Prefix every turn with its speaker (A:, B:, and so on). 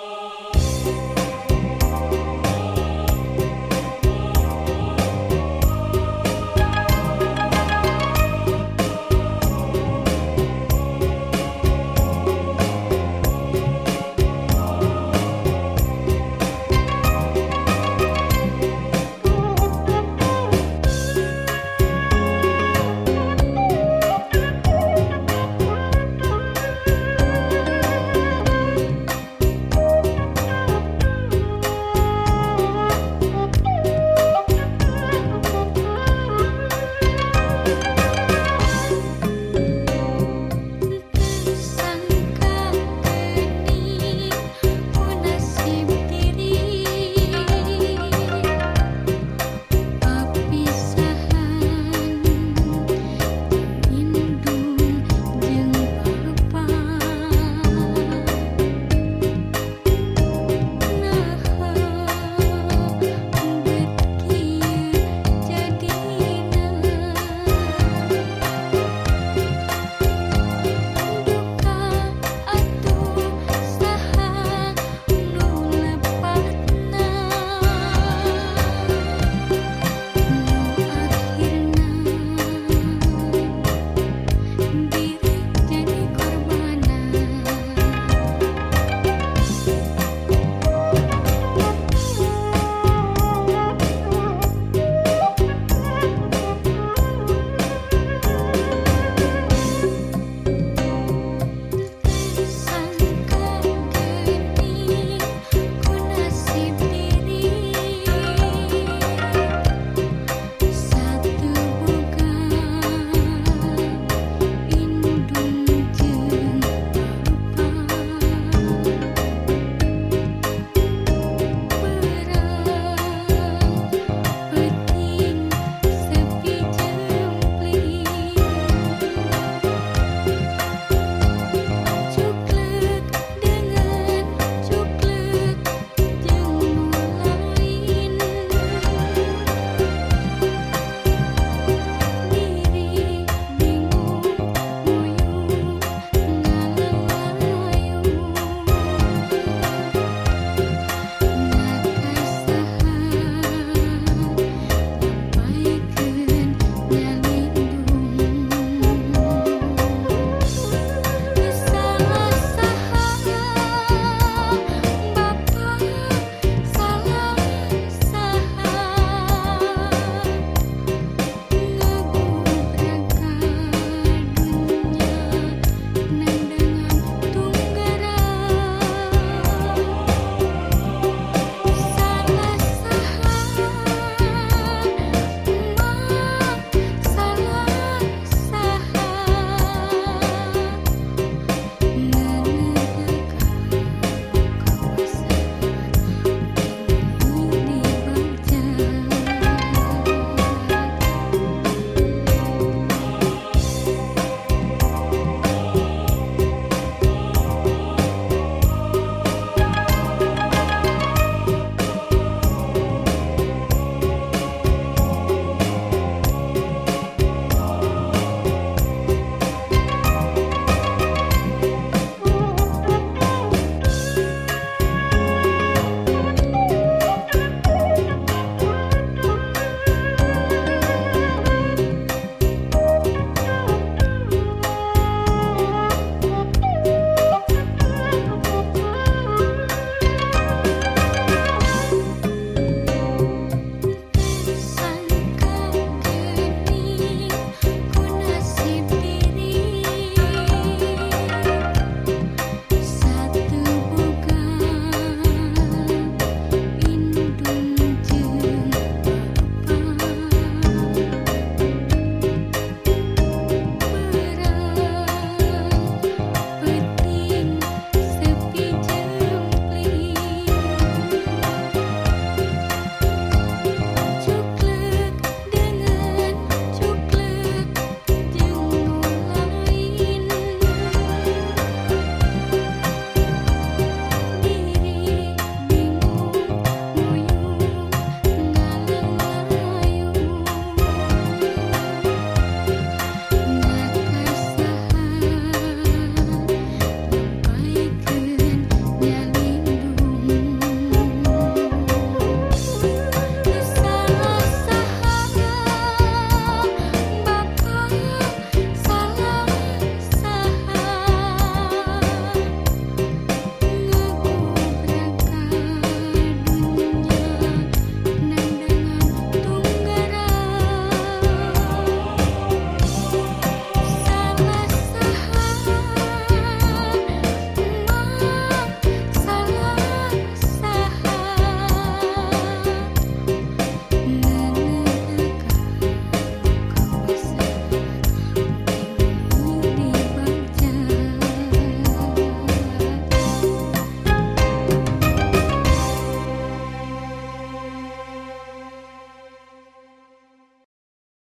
A: Oh.